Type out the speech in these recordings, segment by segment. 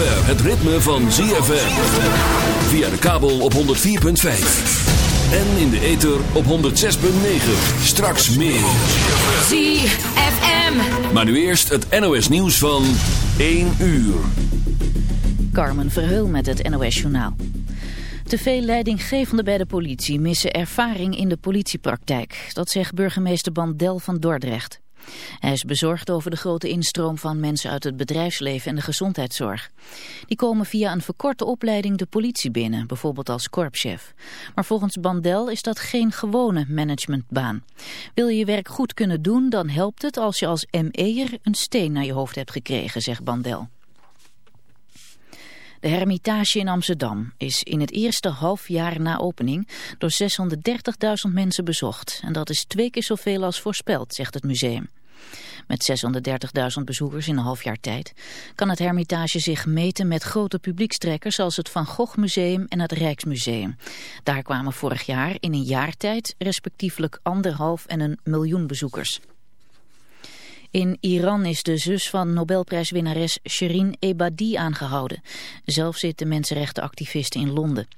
zover het ritme van ZFM. Via de kabel op 104.5. En in de ether op 106.9. Straks meer. ZFM. Maar nu eerst het NOS nieuws van 1 uur. Carmen Verheul met het NOS Journaal. Te veel leidinggevenden bij de politie missen ervaring in de politiepraktijk. Dat zegt burgemeester Bandel van Dordrecht. Hij is bezorgd over de grote instroom van mensen uit het bedrijfsleven en de gezondheidszorg. Die komen via een verkorte opleiding de politie binnen, bijvoorbeeld als korpschef. Maar volgens Bandel is dat geen gewone managementbaan. Wil je je werk goed kunnen doen, dan helpt het als je als ME'er een steen naar je hoofd hebt gekregen, zegt Bandel. De Hermitage in Amsterdam is in het eerste half jaar na opening door 630.000 mensen bezocht. En dat is twee keer zoveel als voorspeld, zegt het museum. Met 630.000 bezoekers in een half jaar tijd kan het Hermitage zich meten met grote publiekstrekkers zoals het Van Gogh Museum en het Rijksmuseum. Daar kwamen vorig jaar in een jaar tijd respectievelijk anderhalf en een miljoen bezoekers. In Iran is de zus van Nobelprijswinnares Shirin Ebadi aangehouden. Zelf zit de mensenrechtenactiviste in Londen.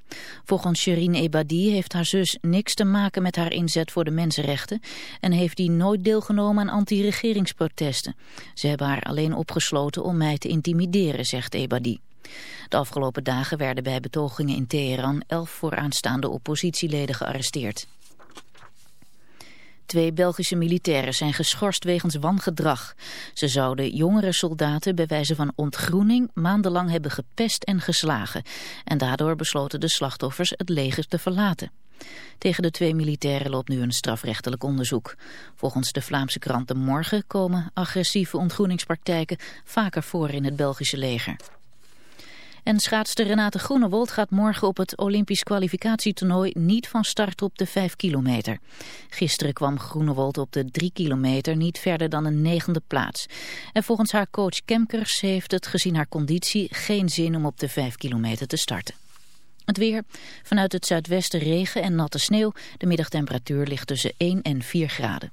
Volgens Shirin Ebadi heeft haar zus niks te maken met haar inzet voor de mensenrechten... en heeft die nooit deelgenomen aan anti-regeringsprotesten. Ze hebben haar alleen opgesloten om mij te intimideren, zegt Ebadi. De afgelopen dagen werden bij betogingen in Teheran elf vooraanstaande oppositieleden gearresteerd. Twee Belgische militairen zijn geschorst wegens wangedrag. Ze zouden jongere soldaten bij wijze van ontgroening maandenlang hebben gepest en geslagen. En daardoor besloten de slachtoffers het leger te verlaten. Tegen de twee militairen loopt nu een strafrechtelijk onderzoek. Volgens de Vlaamse krant De Morgen komen agressieve ontgroeningspraktijken vaker voor in het Belgische leger. En schaatster Renate Groenewold gaat morgen op het Olympisch kwalificatietoernooi niet van start op de 5 kilometer. Gisteren kwam Groenewold op de 3 kilometer niet verder dan een negende plaats. En volgens haar coach Kemkers heeft het gezien haar conditie geen zin om op de 5 kilometer te starten. Het weer. Vanuit het zuidwesten regen en natte sneeuw. De middagtemperatuur ligt tussen 1 en 4 graden.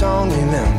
don't remember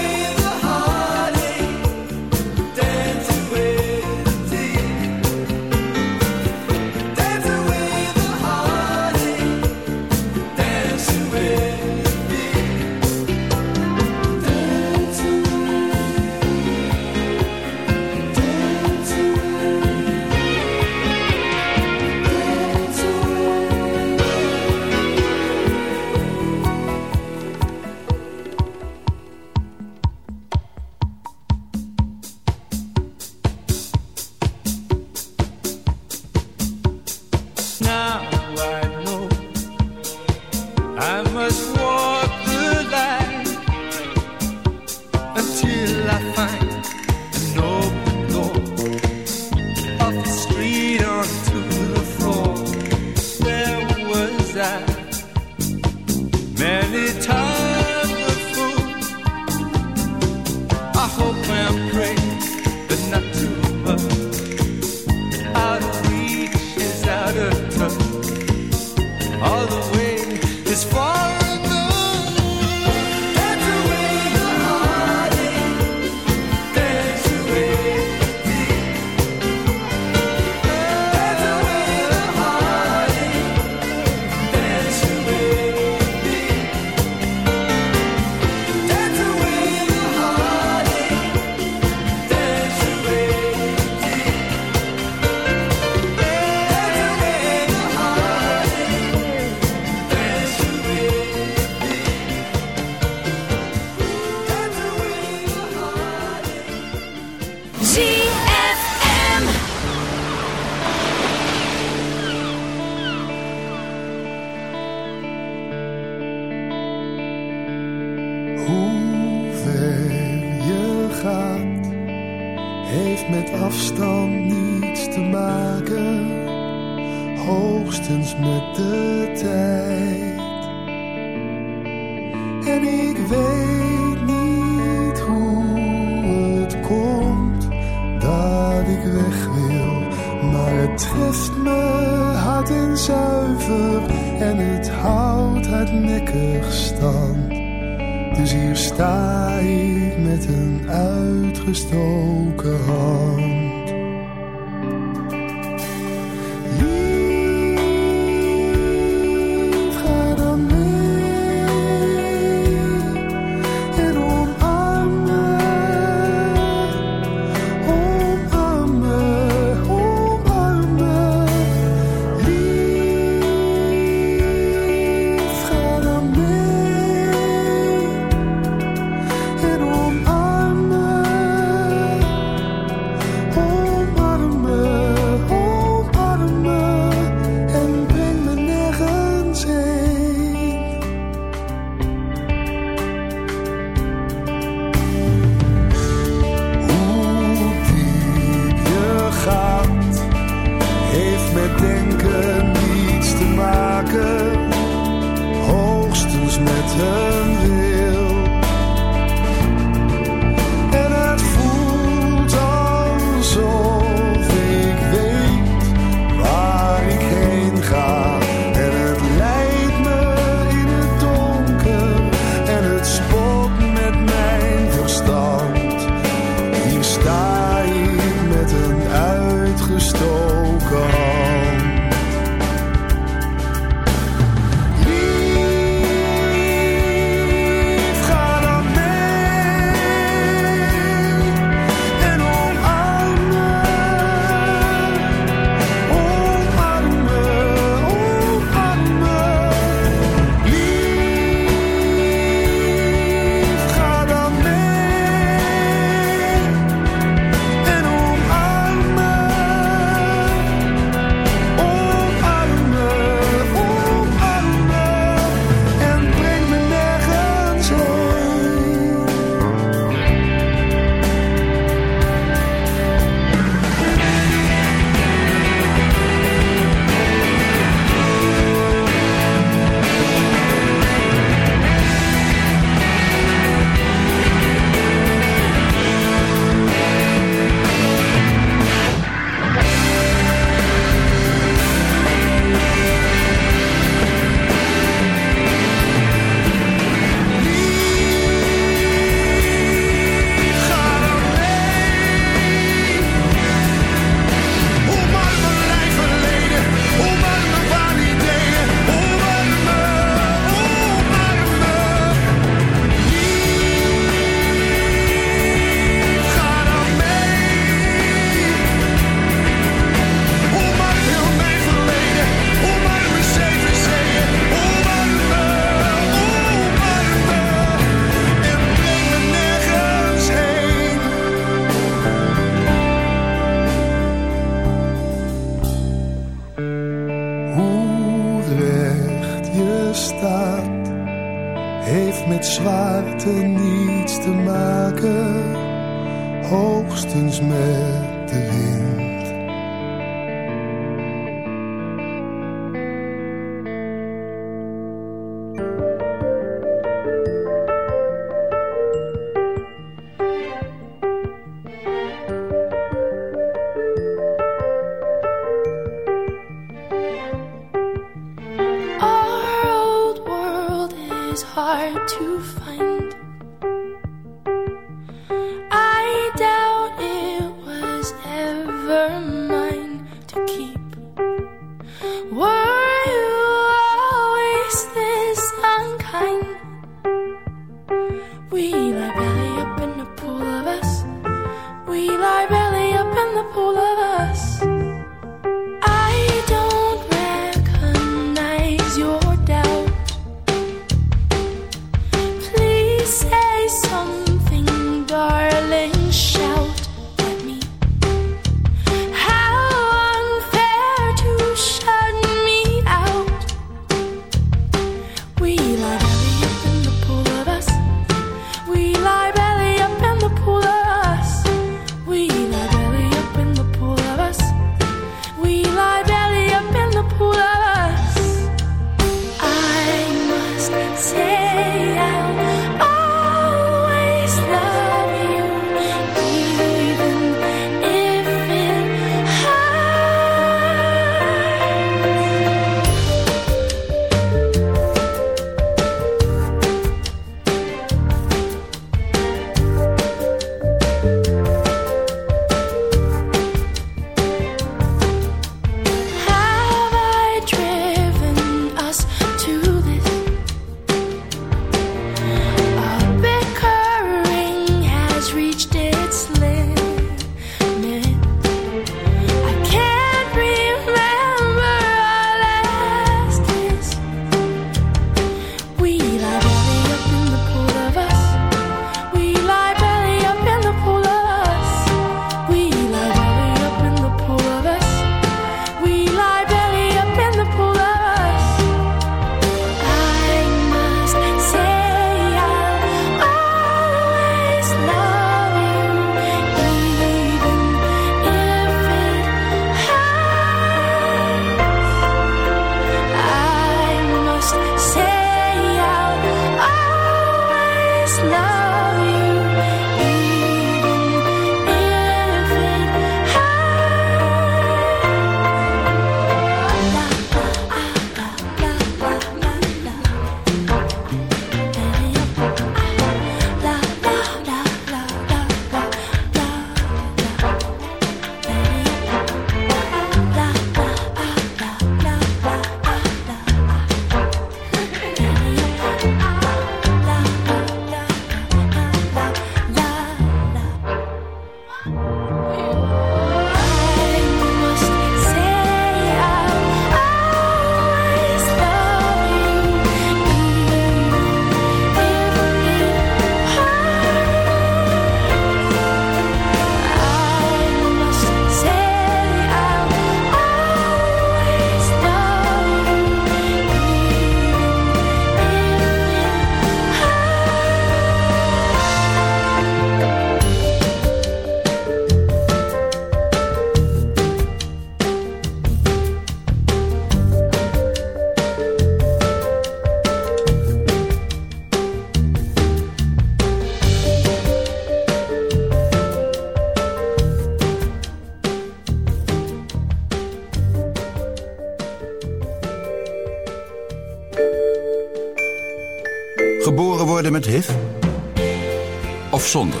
zonder.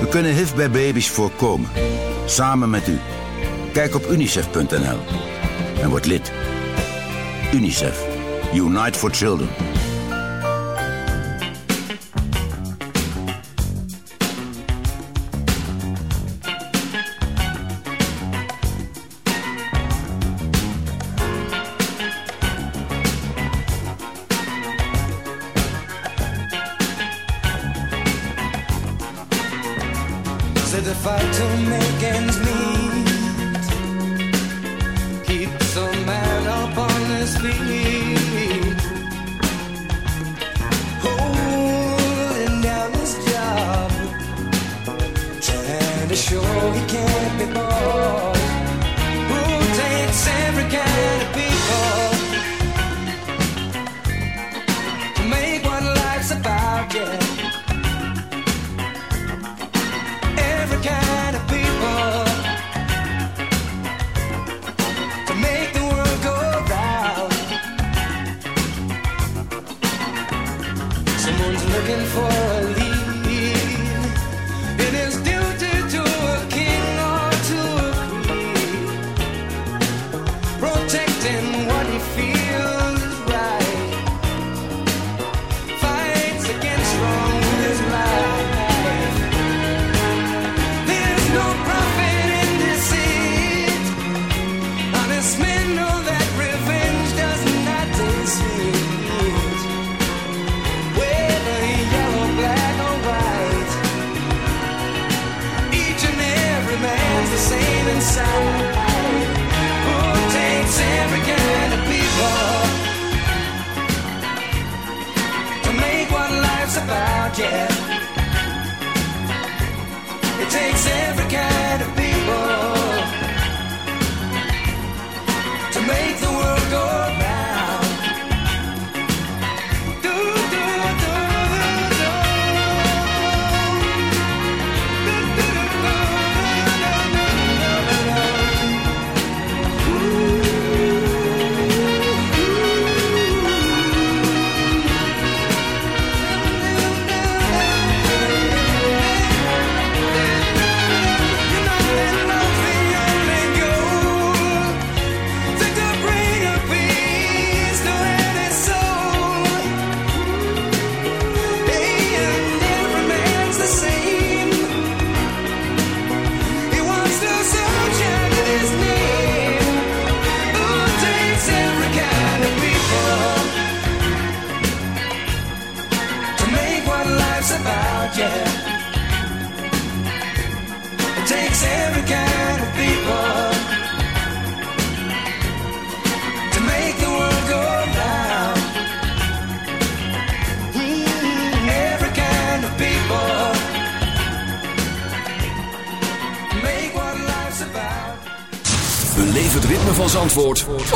We kunnen HIV bij baby's voorkomen. Samen met u. Kijk op unicef.nl en word lid. UNICEF. Unite for Children.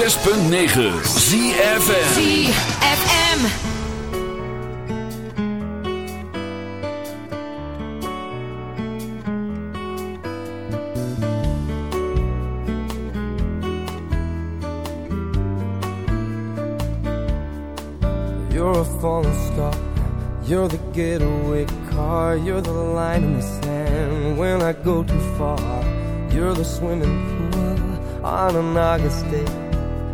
106.9 ZFM. ZFM. You're a falling star. You're the getaway car. You're the line in the sand when I go too far. You're the swimming pool on an August day.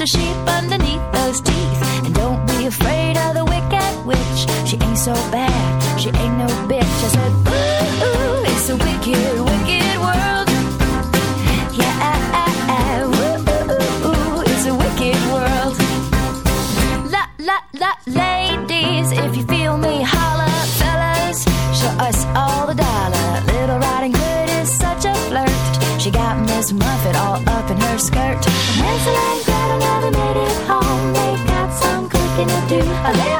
Just a sheep underneath those teeth. And don't be afraid of the wicked witch. She ain't so bad, Valeu!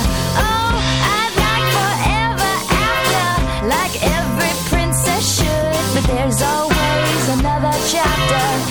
Chapter,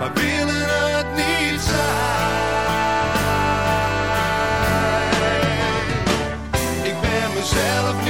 maar willen het niet zijn. Ik ben mezelf niet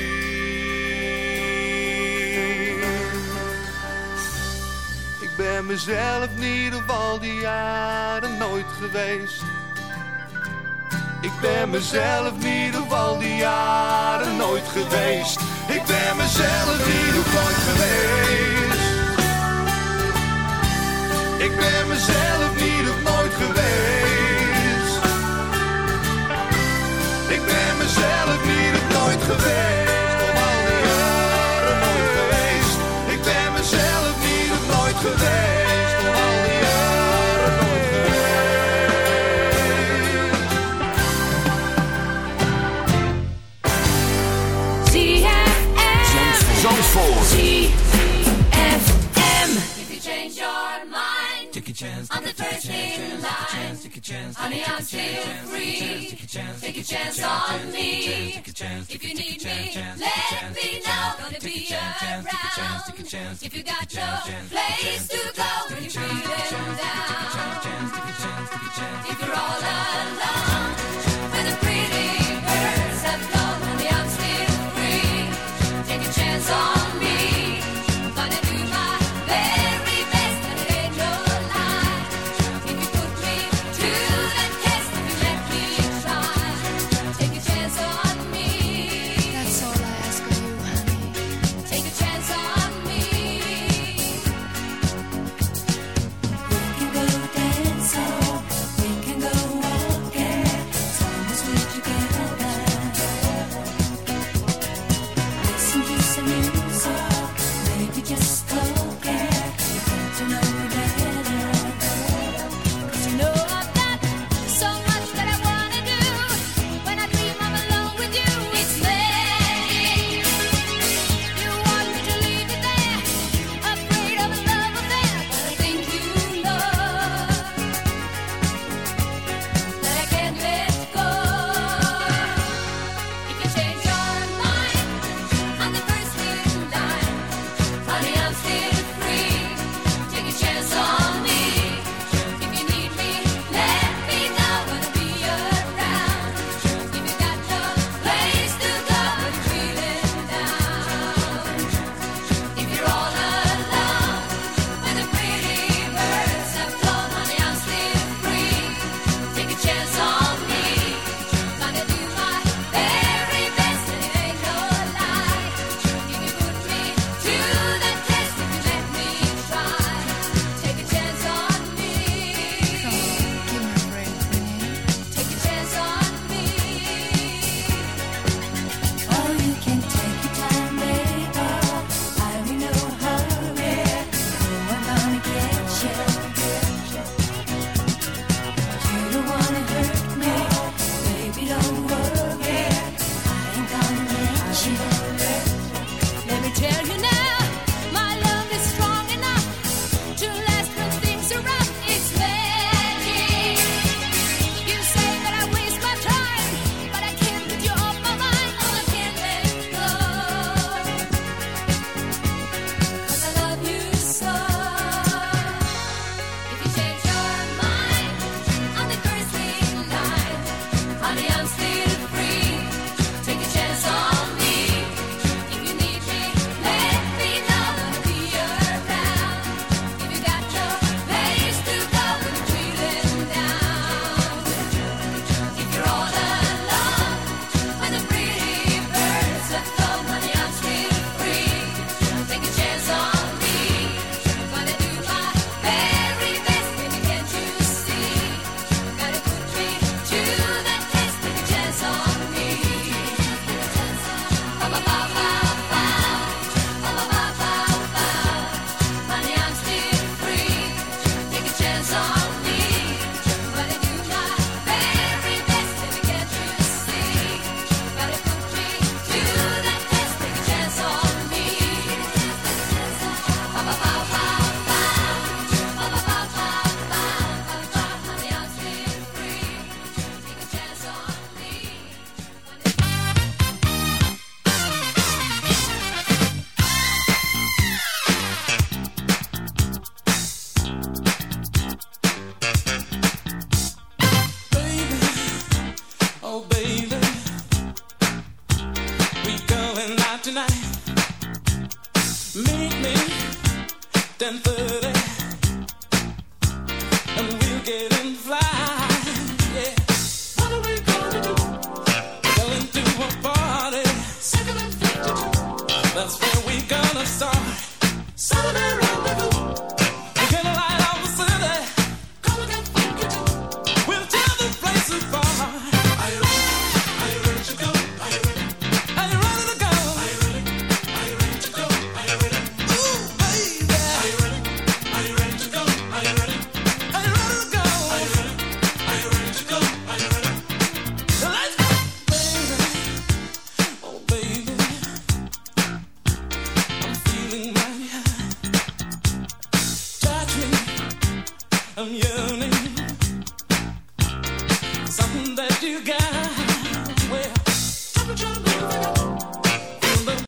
Ben mezelf in ieder geval die jaren nooit geweest. Ik ben mezelf in ieder geval die jaren nooit geweest. Ik ben mezelf ieder geval nooit geweest. Ik ben mezelf in ieder nooit geweest. Chance. Honey, I'm still free. Take a chance. Take a chance on me. If you need me, let me know. Gonna be around. If you got no place to go when you're feeling down.